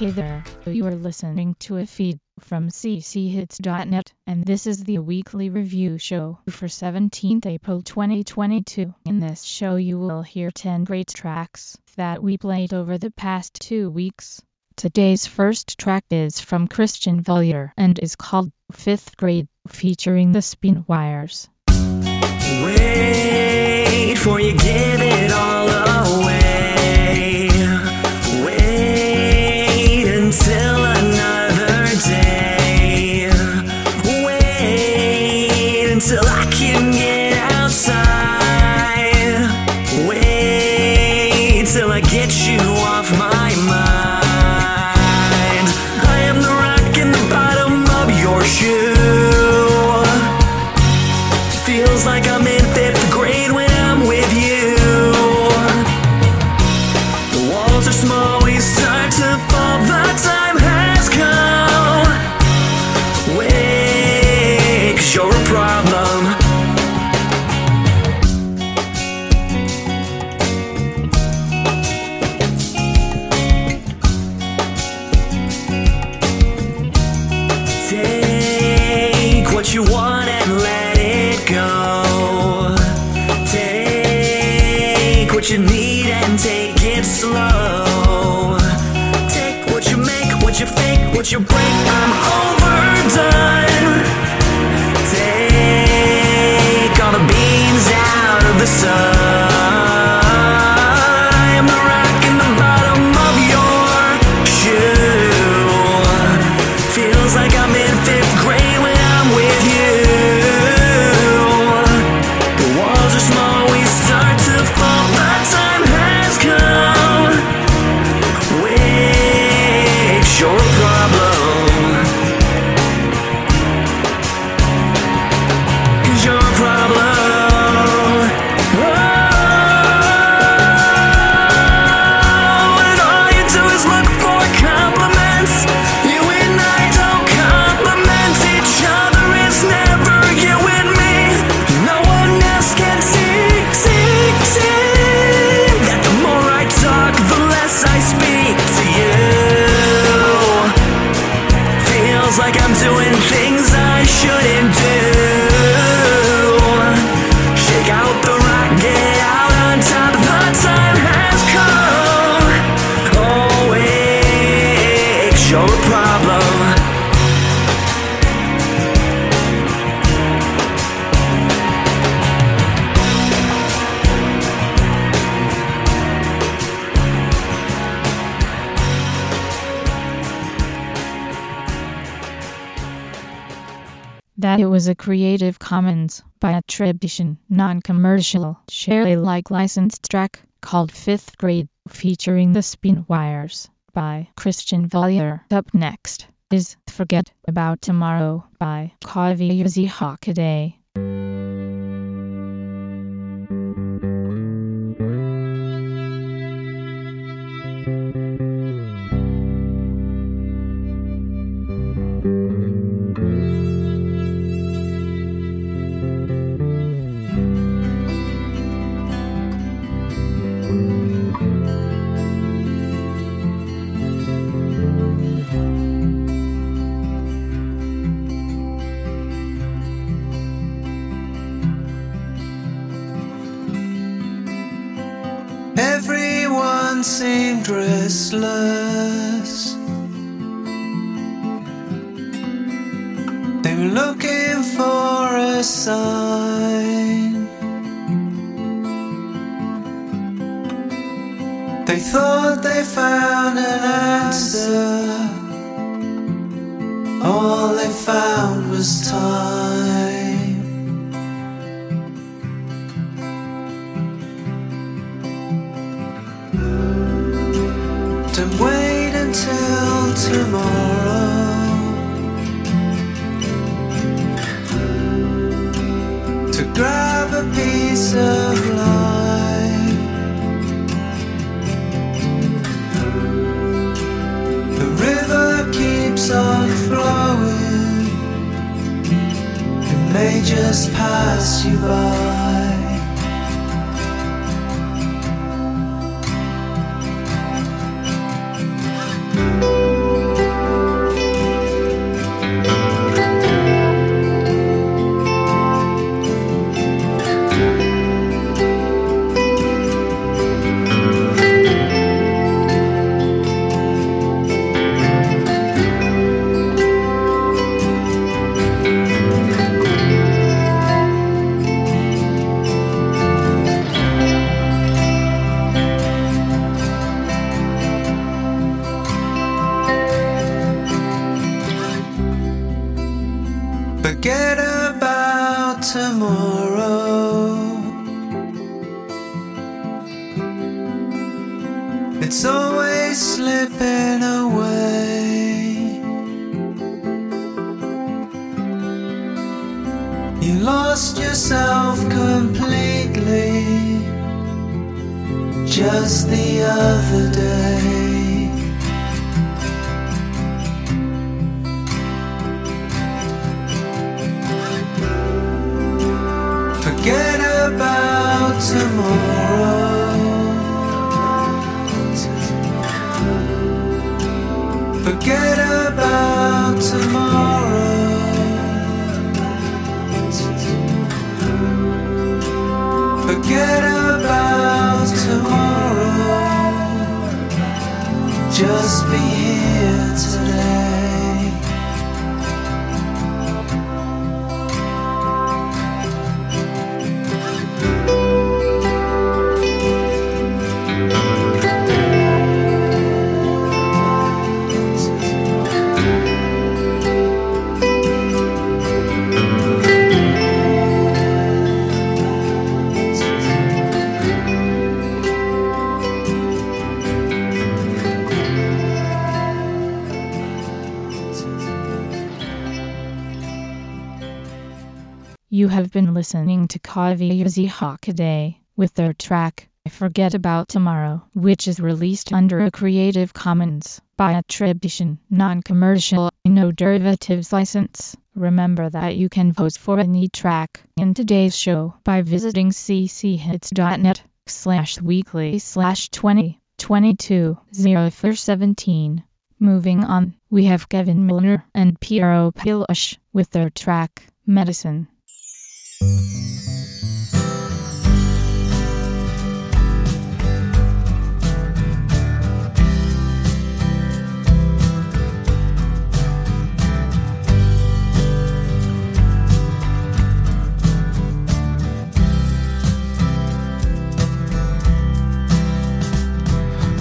Hey there, you are listening to a feed from cchits.net, and this is the weekly review show for 17th April 2022. In this show, you will hear 10 great tracks that we played over the past two weeks. Today's first track is from Christian Vollier and is called Fifth Grade, featuring the Spin Wires. Wait for you, it all. till I slow. Take what you make, what you fake, what you break. I'm home. Creative Commons by attribution, non-commercial, share Alike licensed track called Fifth Grade featuring the Spin Wires by Christian Valier. Up next is Forget About Tomorrow by Kavya Zihakaday. Forget about tomorrow. Forget about tomorrow. Just be have been listening to Kavi Kaviyazi Hockaday with their track Forget About Tomorrow, which is released under a Creative Commons by attribution, non-commercial, no derivatives license. Remember that you can vote for any track in today's show by visiting cchits.net slash weekly slash 20 22 17. Moving on, we have Kevin Milner and Piero Pilush with their track Medicine.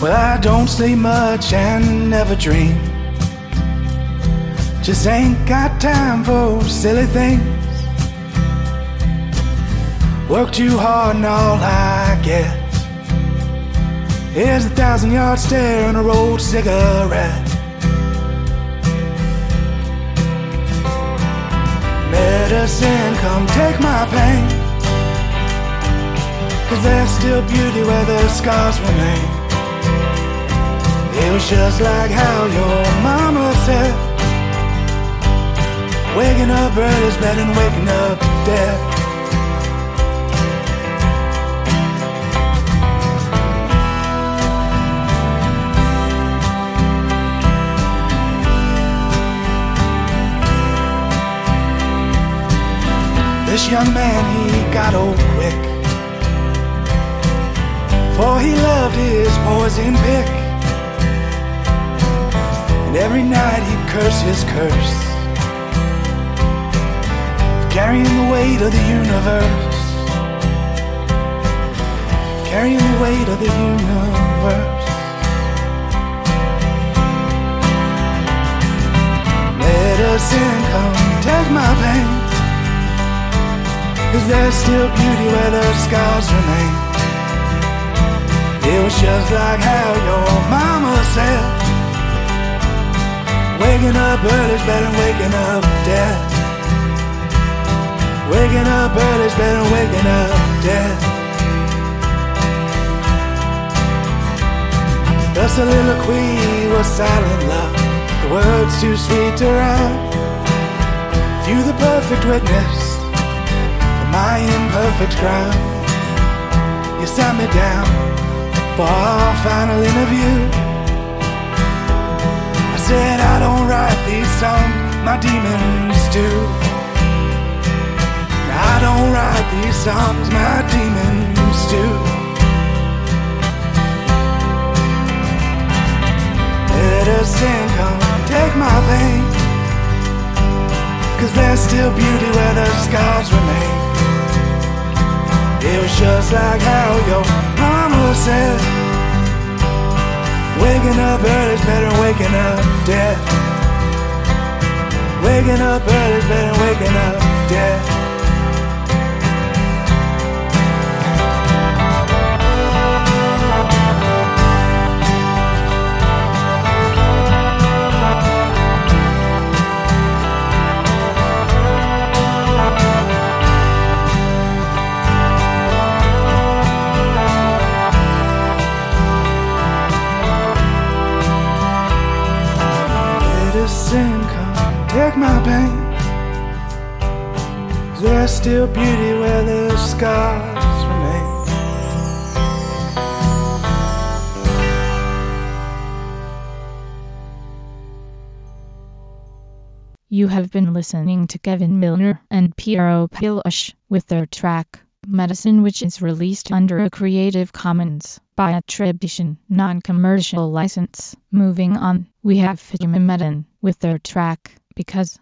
Well, I don't sleep much and never dream. Just ain't got time for silly things. Work too hard and all I get is a thousand yard stare and a rolled cigarette. Medicine, come take my pain. Cause there's still beauty where the scars remain. It was just like how your mama said. Waking up early is better than waking up dead. Young man, he got old quick. For he loved his poison pick. And every night he'd curse his curse. Carrying the weight of the universe. Carrying the weight of the universe. Medicine, come take my pain. Cause there's still beauty where the scars remain. It was just like how your mama said. Waking up early's better than waking up dead. Waking up early's better than waking up dead. The soliloquy was silent love. The words too sweet to rhyme. You the perfect witness my imperfect crime. You sat me down for our final interview. I said I don't write these songs, my demons do. I don't write these songs, my demons do. Medicine, come take my pain. Cause there's still beauty where the scars remain. It was just like how your mama said. Waking up early's better than waking up dead. Waking up early's better than waking up dead. take my pain. There's still beauty where the scars remain. You have been listening to Kevin Milner and Piero Pilush with their track Medicine, which is released under a Creative Commons by attribution, non-commercial license. Moving on, we have Fatima Medin with their track because.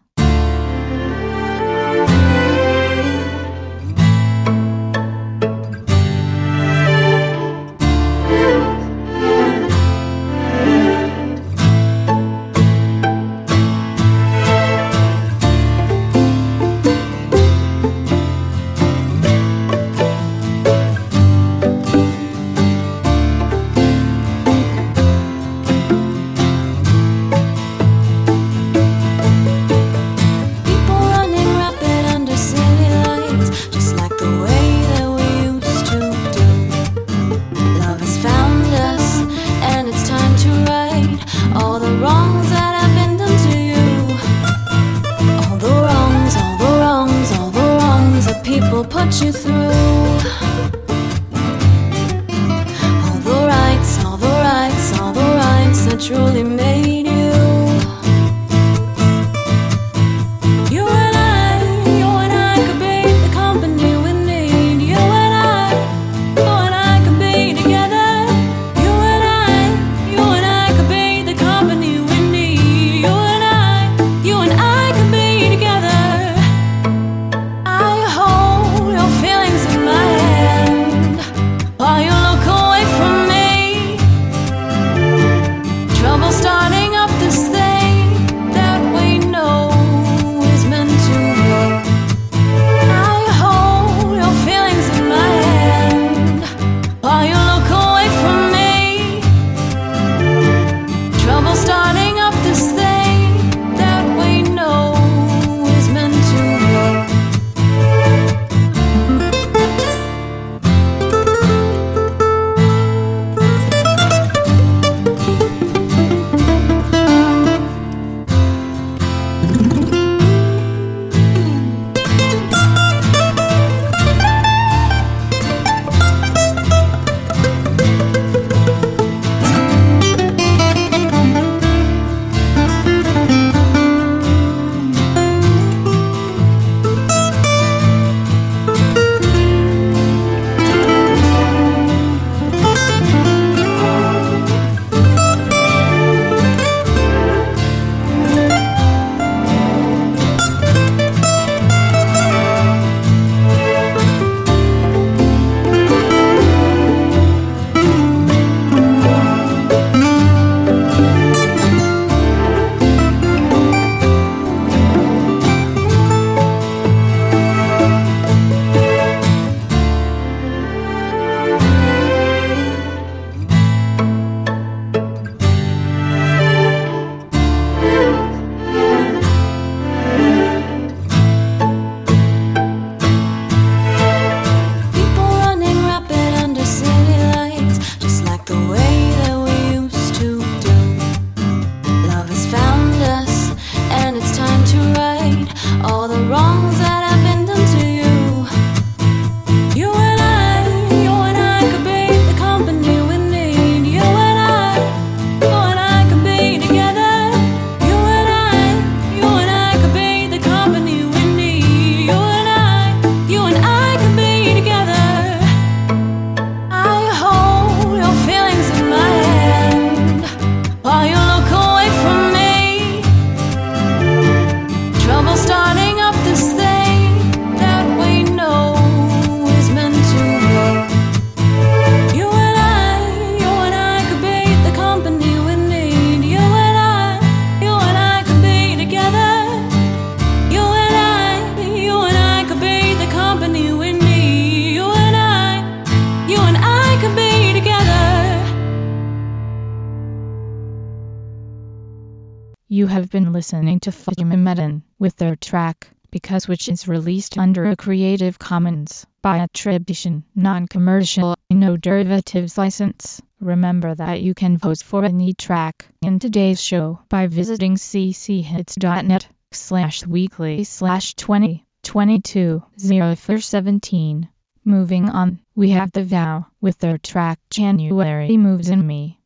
listening to Fatima Medan with their track Because which is released under a Creative Commons by attribution, non-commercial, no derivatives license. Remember that you can vote for any track in today's show by visiting cchits.net slash weekly slash 20 22 17. Moving on, we have The Vow with their track January Moves in Me.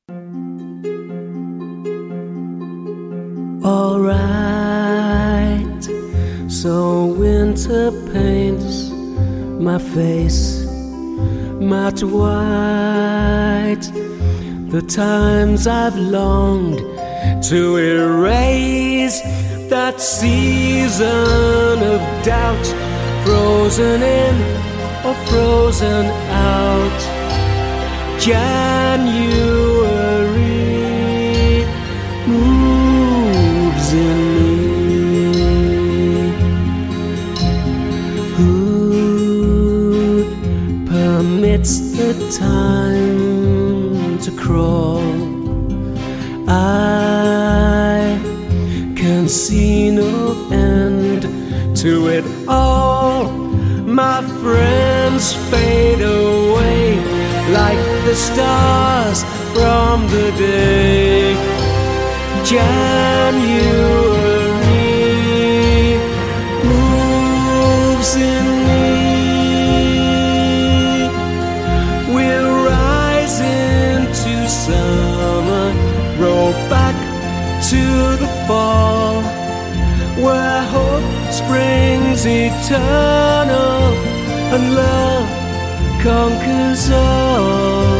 Alright, so winter paints my face matte white. The times I've longed to erase that season of doubt, frozen in or frozen out. January time to crawl? I can see no end to it all. My friends fade away like the stars from the day. January springs eternal and love conquers all.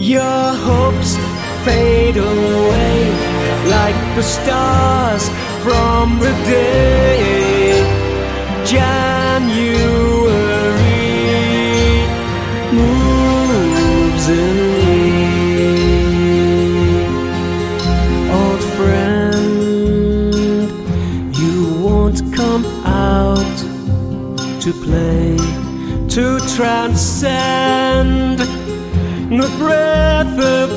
Your hopes fade away the stars from the day. January moves in me. Old friend, you won't come out to play, to transcend the breath of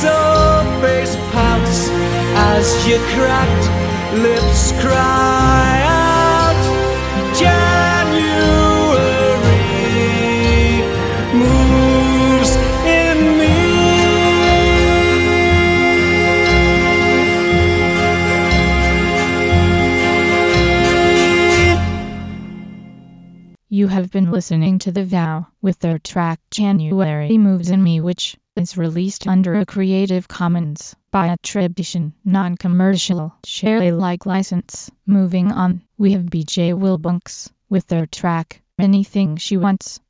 face pouts as your cracked lips cry out. January moves in me. You have been listening to The Vow with their track January Moves in Me which is released under a Creative Commons by attribution, non-commercial, share Alike license. Moving on, we have BJ Wilbunks with their track Anything She Wants.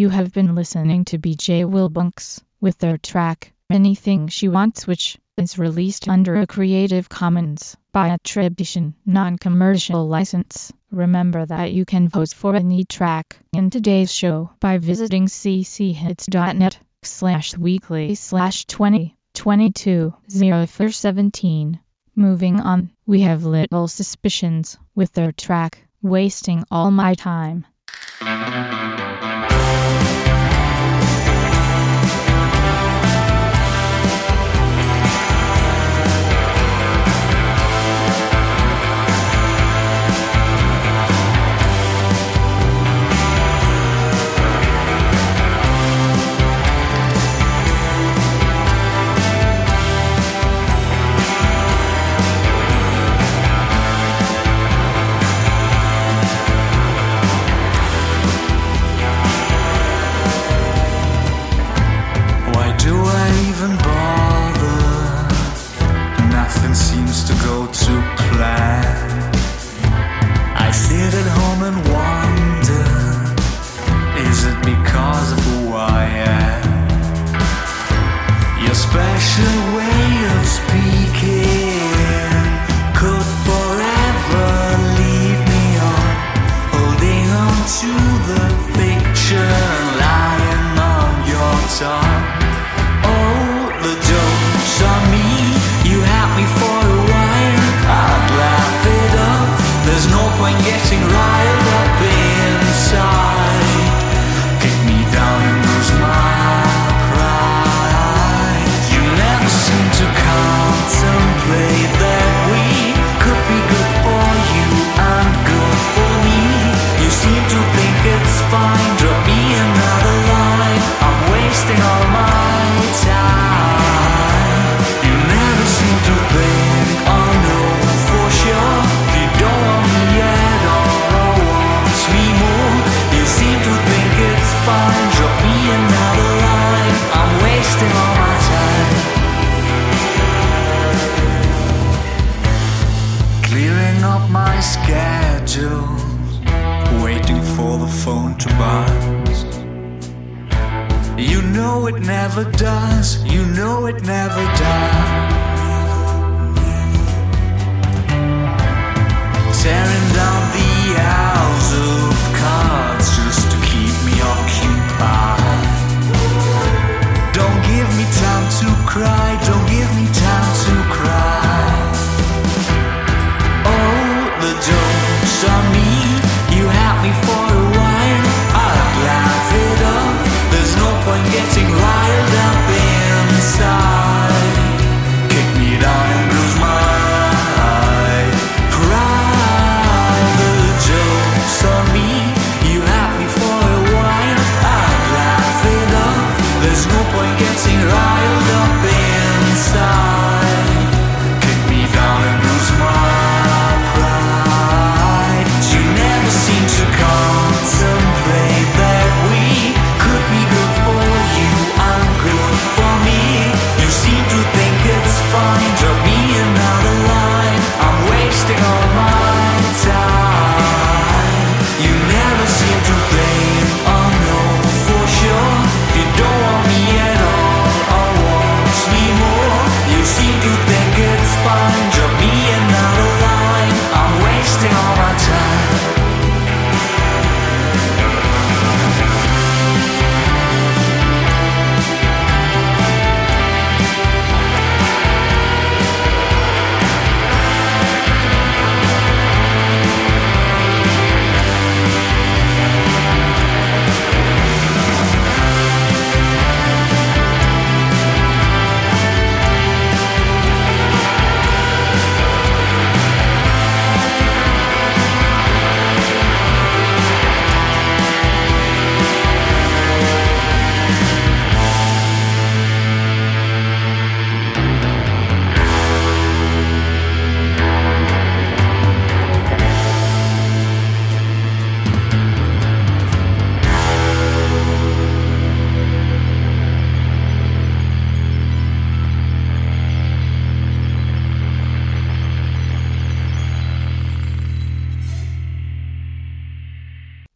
You have been listening to BJ Wilbunks with their track Anything She Wants which is released under a Creative Commons by attribution, non-commercial license. Remember that you can vote for any track in today's show by visiting cchits.net slash weekly slash 2022 17. Moving on, we have Little Suspicions with their track Wasting All My Time. Seems to go to up my schedule, waiting for the phone to buzz. You know it never does, you know it never does. Tearing down the house of cards just to keep me occupied. Don't give me time to cry,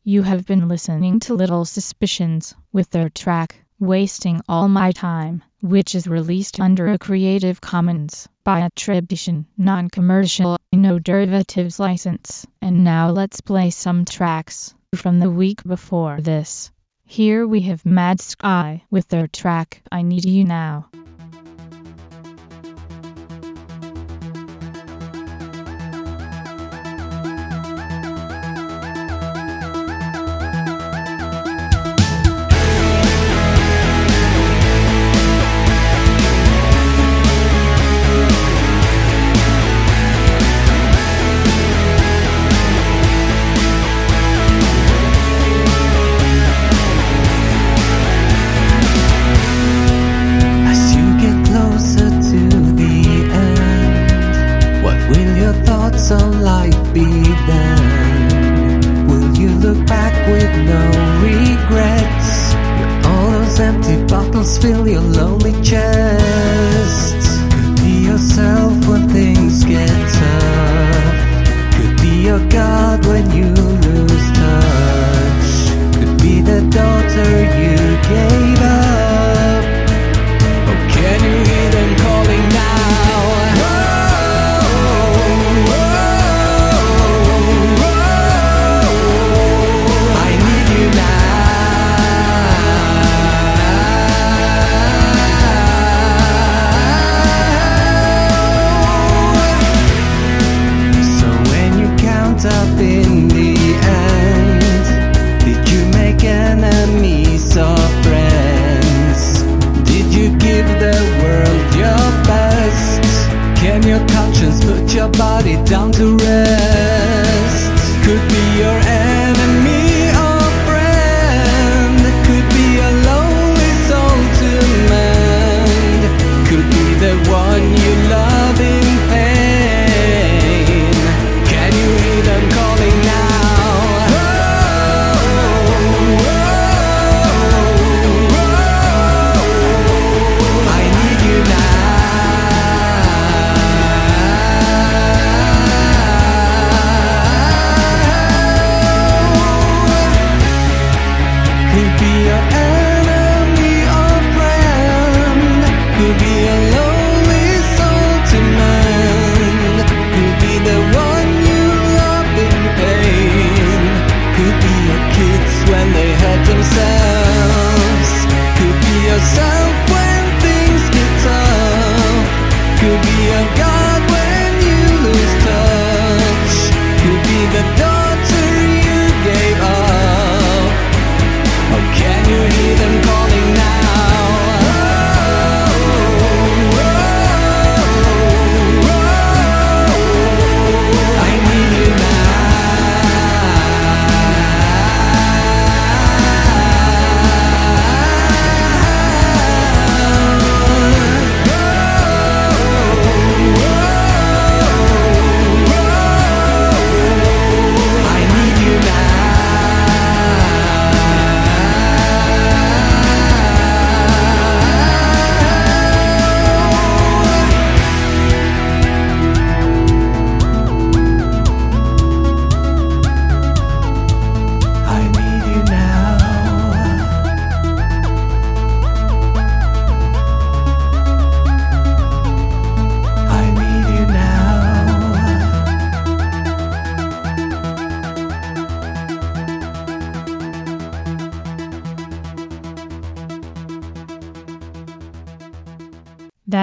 You have been listening to Little Suspicions with their track, Wasting All My Time, which is released under a Creative Commons by attribution, non-commercial, no derivatives license. And now let's play some tracks from the week before this. Here we have Mad Sky with their track, I Need You Now.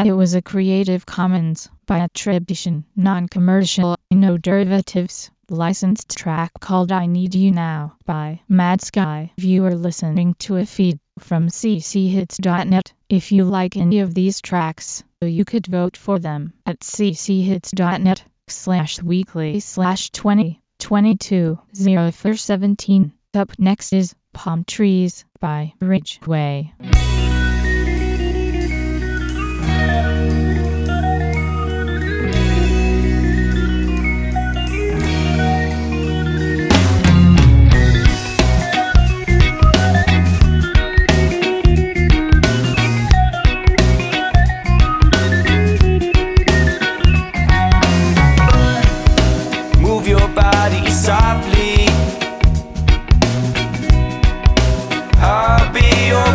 That it was a Creative Commons by attribution, non-commercial, no derivatives, licensed track called I Need You Now by Mad Sky. You are listening to a feed from cchits.net. If you like any of these tracks, you could vote for them at cchits.net slash weekly slash 20 22 17. Up next is Palm Trees by Ridgeway.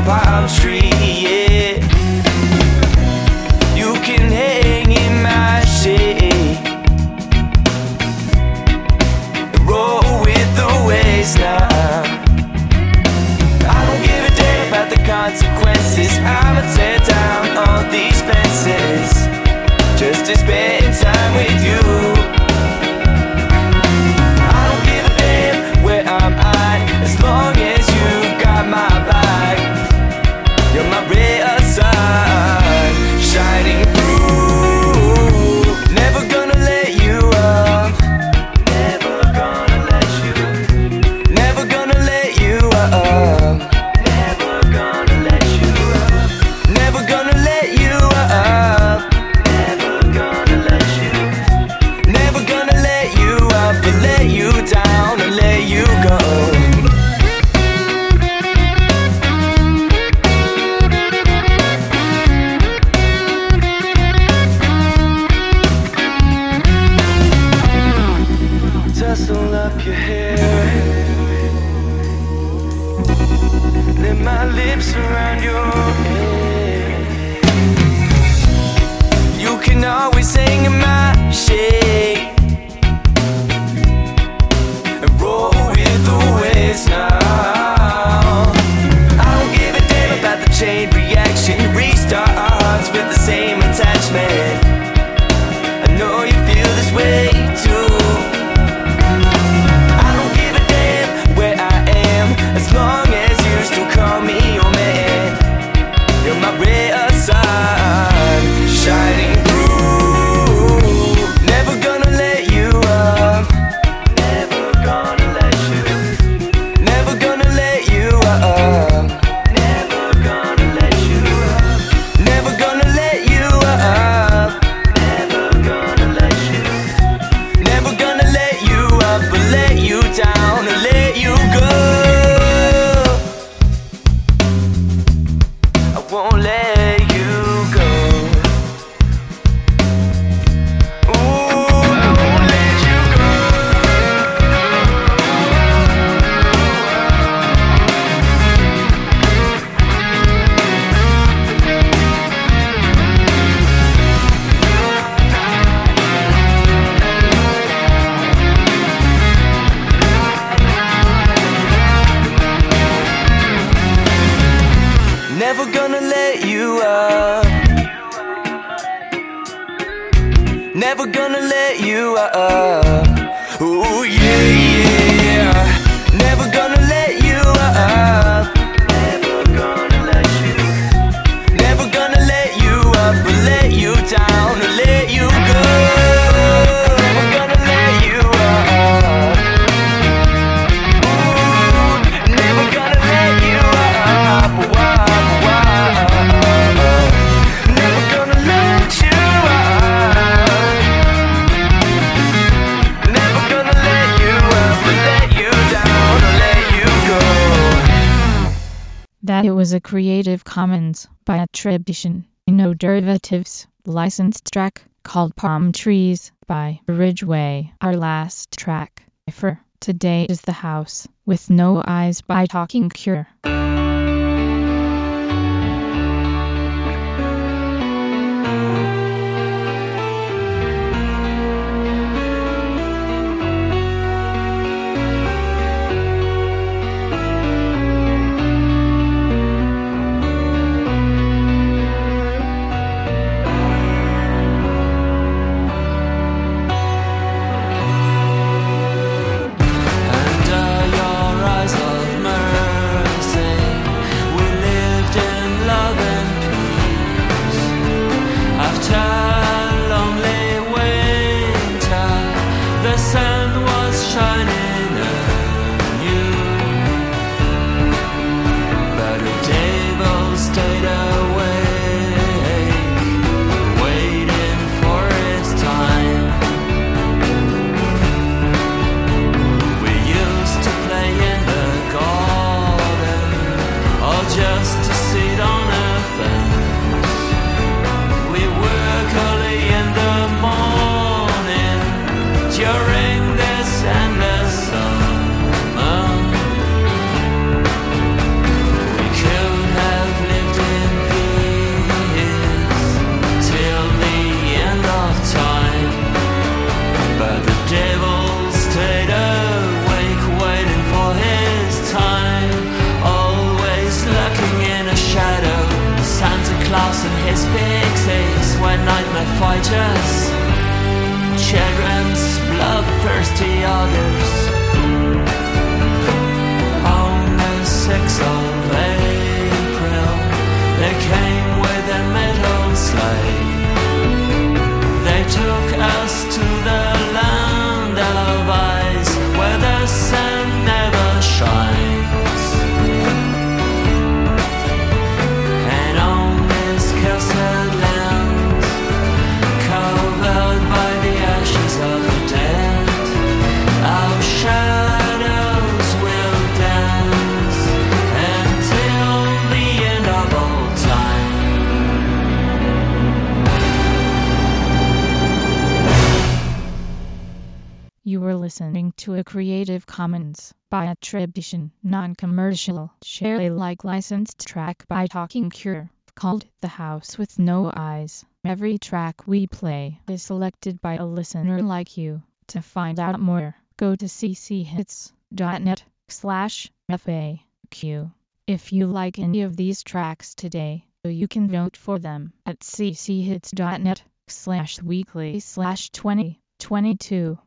palm Street. Let my lips around your head. You can always my shade. attribution, no derivatives, licensed track, called Palm Trees, by Ridgeway. Our last track, for today is The House, with No Eyes by Talking Cure. By attribution, non-commercial, share Alike licensed track by Talking Cure, called The House with No Eyes. Every track we play is selected by a listener like you. To find out more, go to cchits.net slash FAQ. If you like any of these tracks today, you can vote for them at cchits.net slash weekly slash 20 22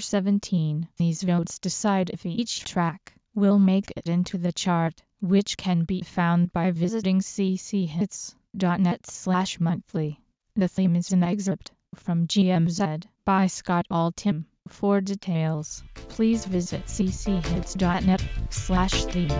17. These votes decide if each track will make it into the chart, which can be found by visiting cchits.net slash monthly. The theme is an excerpt from GMZ by Scott Altham. For details, please visit cchits.net slash theme.